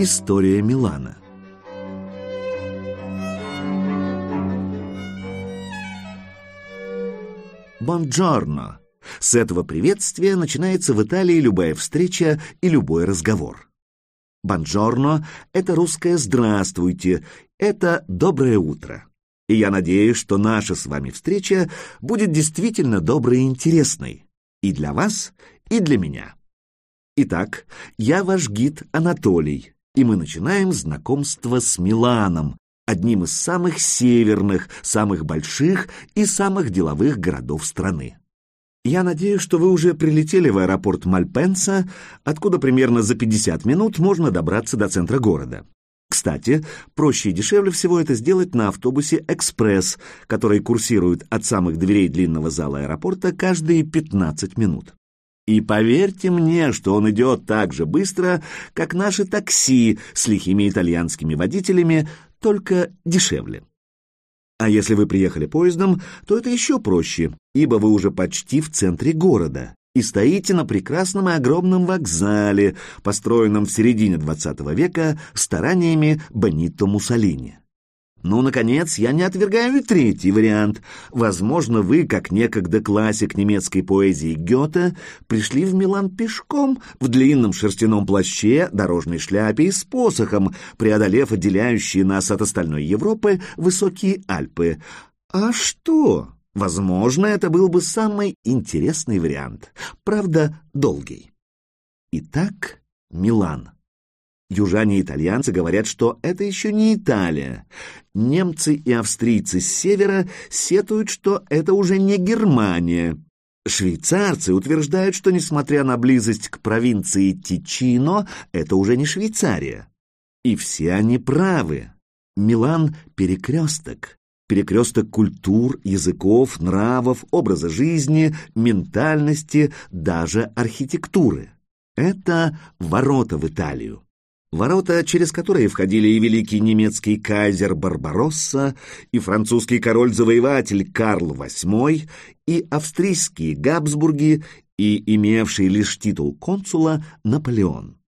История Милана. Бонджорно. С этого приветствия начинается в Италии любая встреча и любой разговор. Бонджорно — это русское «здравствуйте», это «доброе утро». И я надеюсь, что наша с вами встреча будет действительно доброй и интересной. И для вас, и для меня. Итак, я ваш гид Анатолий, и мы начинаем знакомство с Миланом, одним из самых северных, самых больших и самых деловых городов страны. Я надеюсь, что вы уже прилетели в аэропорт Мальпенса, откуда примерно за 50 минут можно добраться до центра города. Кстати, проще и дешевле всего это сделать на автобусе «Экспресс», который курсирует от самых дверей длинного зала аэропорта каждые 15 минут. И поверьте мне, что он идет так же быстро, как наши такси с лихими итальянскими водителями, только дешевле. А если вы приехали поездом, то это еще проще, ибо вы уже почти в центре города и стоите на прекрасном и огромном вокзале, построенном в середине XX века стараниями Бенито Муссолини. Ну, наконец, я не отвергаю третий вариант. Возможно, вы, как некогда классик немецкой поэзии Гёте, пришли в Милан пешком, в длинном шерстяном плаще, дорожной шляпе и с посохом, преодолев отделяющие нас от остальной Европы высокие Альпы. А что? Возможно, это был бы самый интересный вариант. Правда, долгий. Итак, Милан. Южане и итальянцы говорят, что это еще не Италия. Немцы и австрийцы с севера сетуют, что это уже не Германия. Швейцарцы утверждают, что, несмотря на близость к провинции Тичино, это уже не Швейцария. И все они правы. Милан — перекресток. Перекресток культур, языков, нравов, образа жизни, ментальности, даже архитектуры. Это ворота в Италию. Ворота, через которые входили и великий немецкий кайзер Барбаросса, и французский король-завоеватель Карл VIII, и австрийские Габсбурги, и имевший лишь титул консула Наполеон.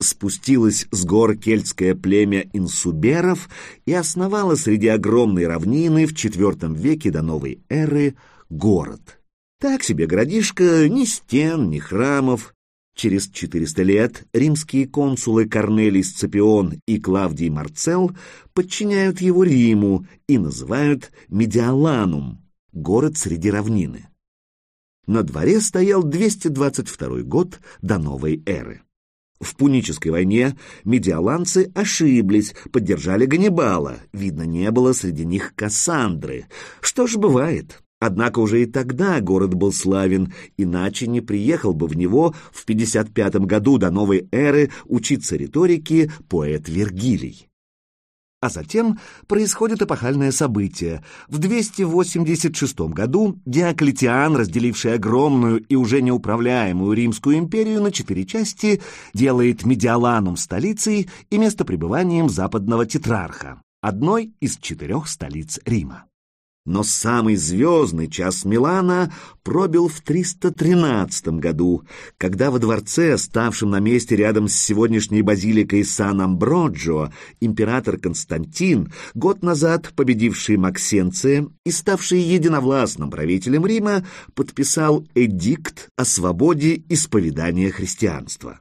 Спустилось с гор кельтское племя инсуберов и основало среди огромной равнины в IV веке до новой эры город. Так себе городишко, ни стен, ни храмов, Через 400 лет римские консулы Корнелий Сципион и Клавдий Марцел подчиняют его Риму и называют Медиаланум – город среди равнины. На дворе стоял 222 год до новой эры. В Пунической войне медиаланцы ошиблись, поддержали Ганнибала. Видно, не было среди них Кассандры. Что ж бывает, Однако уже и тогда город был славен, иначе не приехал бы в него в 55 году до новой эры учиться риторике поэт Вергилий. А затем происходит эпохальное событие. В 286 году Диоклетиан, разделивший огромную и уже неуправляемую Римскую империю на четыре части, делает Медиаланум столицей и местопребыванием западного тетрарха, одной из четырех столиц Рима. Но самый звездный час Милана пробил в 313 году, когда во дворце, ставшем на месте рядом с сегодняшней базиликой Сан-Амброджо, император Константин, год назад победивший Максенция и ставший единовластным правителем Рима, подписал эдикт о свободе исповедания христианства.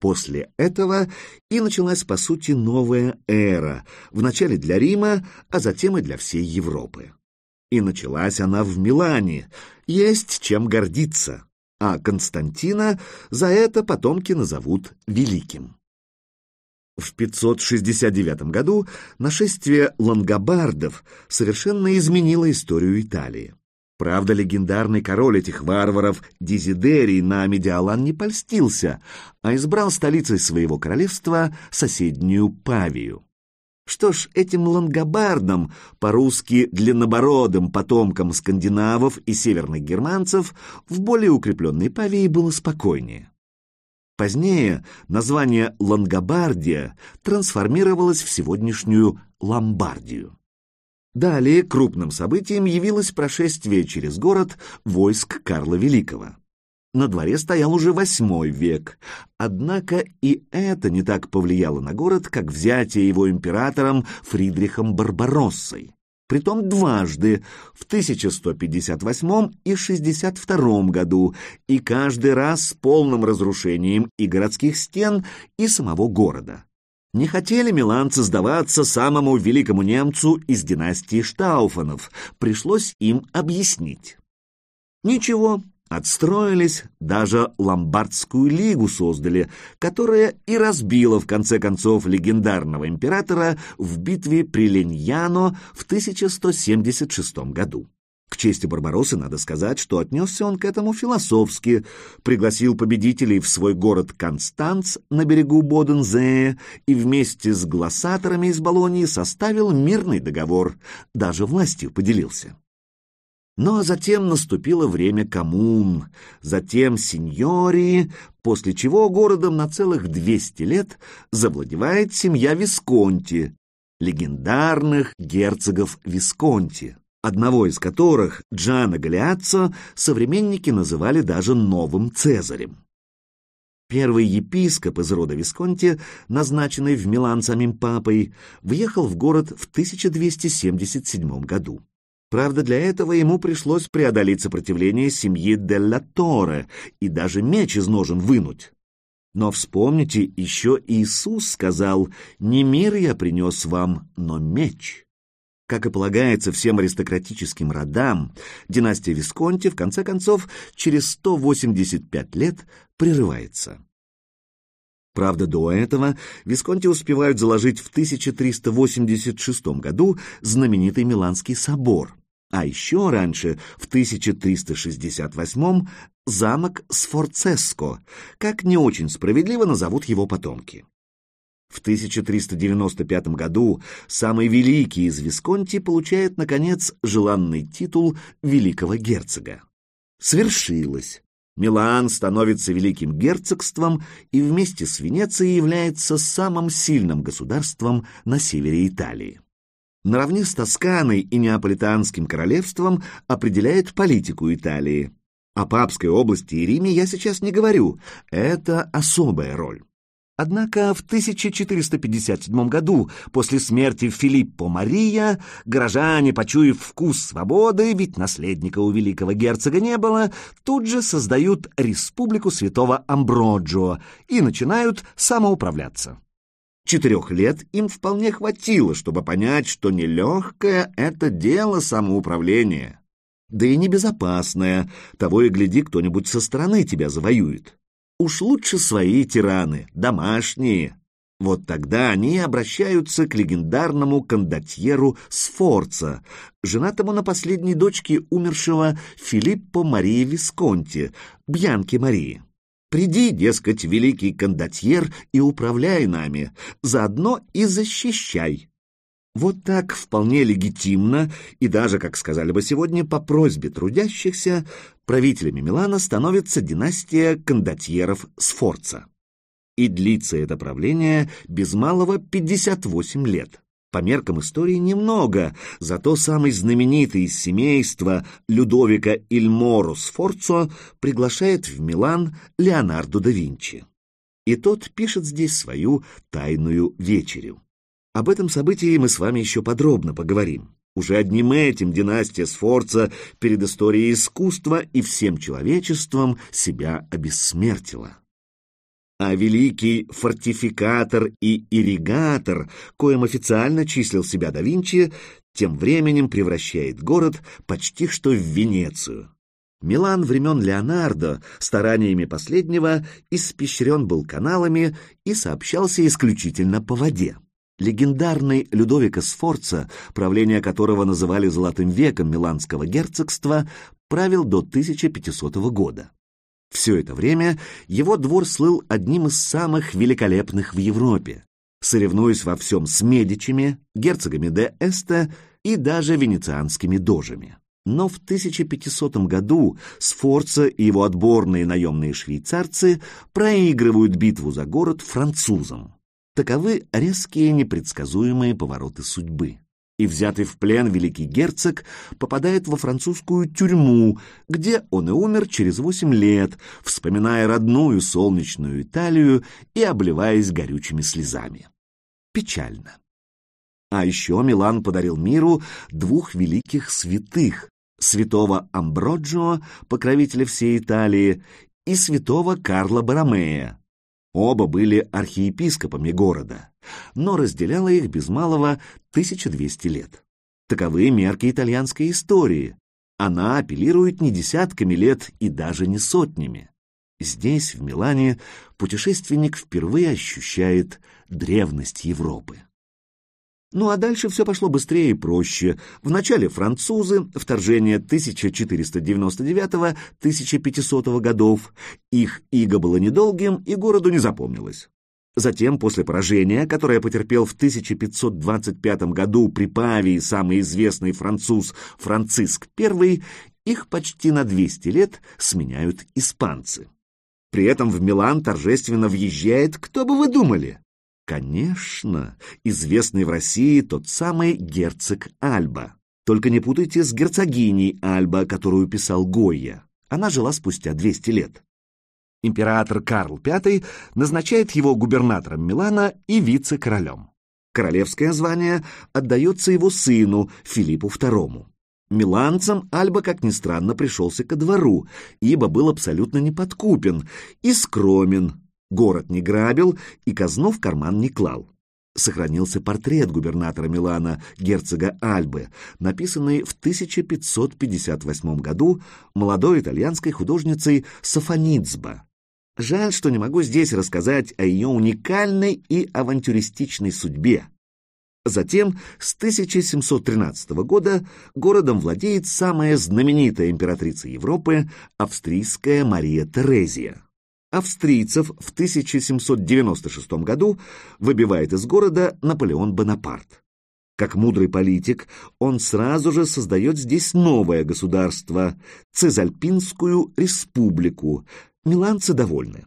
После этого и началась, по сути, новая эра, вначале для Рима, а затем и для всей Европы. И началась она в Милане. Есть чем гордиться. А Константина за это потомки назовут Великим. В 569 году нашествие лангобардов совершенно изменило историю Италии. Правда, легендарный король этих варваров Дизидерий на Медиалан не польстился, а избрал столицей своего королевства соседнюю Павию. Что ж, этим лангобардам, по-русски длиннобородым потомкам скандинавов и северных германцев, в более укрепленной Павии было спокойнее. Позднее название Лангобардия трансформировалось в сегодняшнюю Ломбардию. Далее крупным событием явилось прошествие через город войск Карла Великого. На дворе стоял уже восьмой век. Однако и это не так повлияло на город, как взятие его императором Фридрихом Барбароссой. Притом дважды, в 1158 и 62 году, и каждый раз с полным разрушением и городских стен, и самого города. Не хотели миланцы сдаваться самому великому немцу из династии Штауфанов, пришлось им объяснить. Ничего, отстроились, даже ломбардскую лигу создали, которая и разбила в конце концов легендарного императора в битве при Леньяно в 1176 году. К чести Барбароссы надо сказать, что отнесся он к этому философски, пригласил победителей в свой город Констанц на берегу Бодензее и вместе с глассаторами из Болонии составил мирный договор, даже властью поделился. Но затем наступило время коммун, затем сеньории, после чего городом на целых 200 лет завладевает семья Висконти, легендарных герцогов Висконти одного из которых, Джана Галиаццо, современники называли даже новым Цезарем. Первый епископ из рода Висконти, назначенный в Милан самим папой, въехал в город в 1277 году. Правда, для этого ему пришлось преодолеть сопротивление семьи Делла Торе и даже меч из ножен вынуть. Но вспомните, еще Иисус сказал, «Не мир я принес вам, но меч». Как и полагается всем аристократическим родам, династия Висконти, в конце концов, через 185 лет прерывается. Правда, до этого Висконти успевают заложить в 1386 году знаменитый Миланский собор, а еще раньше, в 1368 замок Сфорцеско, как не очень справедливо назовут его потомки. В 1395 году самый великий из Висконти получает, наконец, желанный титул великого герцога. Свершилось. Милан становится великим герцогством и вместе с Венецией является самым сильным государством на севере Италии. Наравне с Тосканой и Неаполитанским королевством определяет политику Италии. О папской области и Риме я сейчас не говорю, это особая роль. Однако в 1457 году, после смерти Филиппо Мария, горожане, почуяв вкус свободы, ведь наследника у великого герцога не было, тут же создают республику святого Амброджо и начинают самоуправляться. Четырех лет им вполне хватило, чтобы понять, что нелегкое — это дело самоуправления. Да и небезопасное, того и гляди, кто-нибудь со стороны тебя завоюет. Уж лучше свои тираны, домашние. Вот тогда они обращаются к легендарному кондотьеру Сфорца, женатому на последней дочке умершего Филиппо Марии Висконти, Бьянки Марии. Приди, дескать, великий кондотьер, и управляй нами, заодно и защищай. Вот так вполне легитимно и даже, как сказали бы сегодня, по просьбе трудящихся, правителями Милана становится династия кондотьеров Сфорца. И длится это правление без малого 58 лет. По меркам истории немного, зато самый знаменитый из семейства Людовика Ильморо Сфорцо приглашает в Милан Леонардо да Винчи. И тот пишет здесь свою тайную вечерю. Об этом событии мы с вами еще подробно поговорим. Уже одним этим династия Сфорца перед историей искусства и всем человечеством себя обессмертила. А великий фортификатор и ирригатор, коим официально числил себя да Винчи, тем временем превращает город почти что в Венецию. Милан времен Леонардо стараниями последнего испещрен был каналами и сообщался исключительно по воде. Легендарный Людовико Сфорца, правление которого называли «золотым веком» миланского герцогства, правил до 1500 года. Все это время его двор слыл одним из самых великолепных в Европе, соревнуясь во всем с Медичами, герцогами де Эста и даже венецианскими дожами. Но в 1500 году Сфорца и его отборные наемные швейцарцы проигрывают битву за город французам. Таковы резкие непредсказуемые повороты судьбы. И взятый в плен великий герцог попадает во французскую тюрьму, где он и умер через восемь лет, вспоминая родную солнечную Италию и обливаясь горючими слезами. Печально. А еще Милан подарил миру двух великих святых — святого Амброджио, покровителя всей Италии, и святого Карла Баромея. Оба были архиепископами города но разделяло их без малого 1200 лет. Таковы мерки итальянской истории. Она апеллирует не десятками лет и даже не сотнями. Здесь, в Милане, путешественник впервые ощущает древность Европы. Ну а дальше все пошло быстрее и проще. Вначале французы, вторжение 1499-1500 годов. Их иго было недолгим и городу не запомнилось. Затем, после поражения, которое потерпел в 1525 году при Павии самый известный француз Франциск I, их почти на 200 лет сменяют испанцы. При этом в Милан торжественно въезжает, кто бы вы думали? Конечно, известный в России тот самый герцог Альба. Только не путайте с герцогиней Альба, которую писал Гойя. Она жила спустя 200 лет. Император Карл V назначает его губернатором Милана и вице-королем. Королевское звание отдается его сыну Филиппу II. Миланцам Альба, как ни странно, пришелся ко двору, ибо был абсолютно неподкупен и скромен, город не грабил и казну в карман не клал. Сохранился портрет губернатора Милана, герцога Альбы, написанный в 1558 году молодой итальянской художницей Сафонидзба. Жаль, что не могу здесь рассказать о ее уникальной и авантюристичной судьбе. Затем, с 1713 года, городом владеет самая знаменитая императрица Европы, австрийская Мария Терезия. Австрийцев в 1796 году выбивает из города Наполеон Бонапарт. Как мудрый политик, он сразу же создает здесь новое государство – Цезальпинскую республику, Миланцы довольны.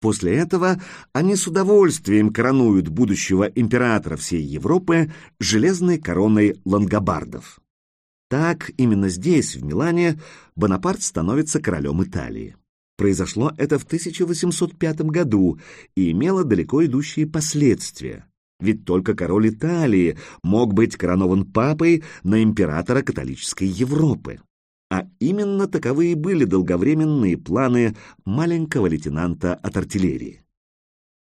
После этого они с удовольствием коронуют будущего императора всей Европы железной короной лангобардов. Так, именно здесь, в Милане, Бонапарт становится королем Италии. Произошло это в 1805 году и имело далеко идущие последствия. Ведь только король Италии мог быть коронован папой на императора католической Европы. А именно таковые были долговременные планы маленького лейтенанта от артиллерии.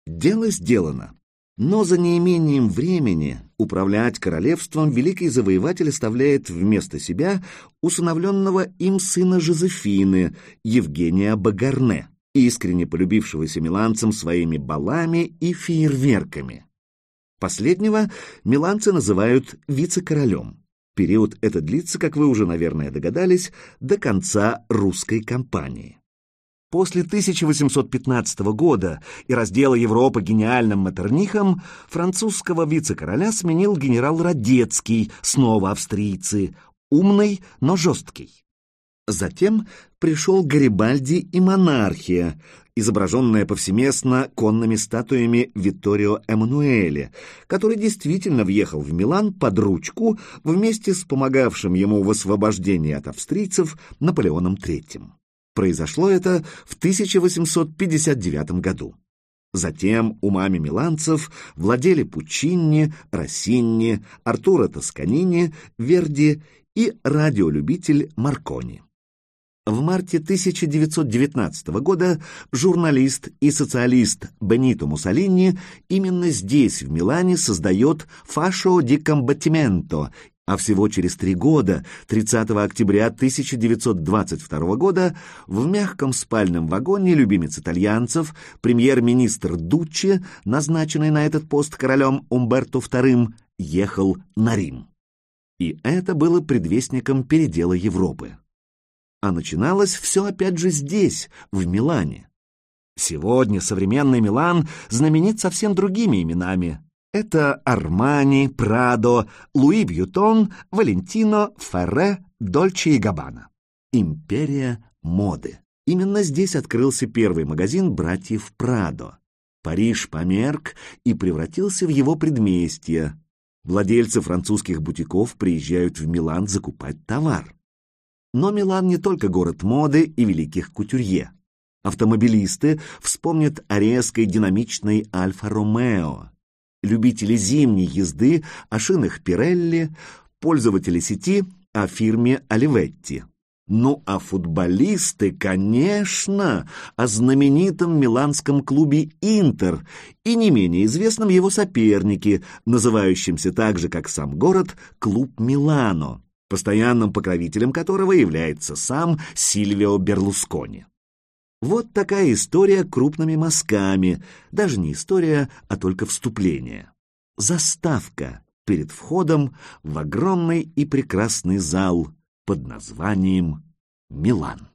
Дело сделано. Но за неимением времени управлять королевством великий завоеватель оставляет вместо себя усыновленного им сына Жозефины, Евгения Багарне, искренне полюбившегося миланцам своими балами и фейерверками. Последнего миланцы называют вице-королем. Период это длится, как вы уже, наверное, догадались, до конца русской кампании. После 1815 года и раздела Европы гениальным Матернихом французского вице-короля сменил генерал Радецкий, снова австрийцы, умный, но жесткий. Затем пришел Гарибальди и монархия, изображенная повсеместно конными статуями Витторио Эммануэле, который действительно въехал в Милан под ручку вместе с помогавшим ему в освобождении от австрийцев Наполеоном III. Произошло это в 1859 году. Затем умами миланцев владели Пучинни, Россинни, Артуро Тосканини, Верди и радиолюбитель Маркони. В марте 1919 года журналист и социалист Бенито Муссолини именно здесь, в Милане, создает «Фашо ди комбаттименто», а всего через три года, 30 октября 1922 года, в мягком спальном вагоне любимец итальянцев, премьер-министр Дуччи, назначенный на этот пост королем Умберто II, ехал на Рим. И это было предвестником передела Европы. А начиналось все опять же здесь, в Милане. Сегодня современный Милан знаменит совсем другими именами. Это Армани, Прадо, Луи Бьютон, Валентино, Ферре, Дольче и Габбана. Империя моды. Именно здесь открылся первый магазин братьев Прадо. Париж померк и превратился в его предместье. Владельцы французских бутиков приезжают в Милан закупать товар. Но Милан не только город моды и великих кутюрье. Автомобилисты вспомнят о резкой динамичной Альфа-Ромео. Любители зимней езды о шинах Пирелли, пользователи сети о фирме Оливетти. Ну а футболисты, конечно, о знаменитом миланском клубе «Интер» и не менее известном его сопернике, называющемся так же, как сам город, клуб «Милано», постоянным покровителем которого является сам Сильвио Берлускони. Вот такая история крупными мазками, даже не история, а только вступление. Заставка перед входом в огромный и прекрасный зал под названием Милан.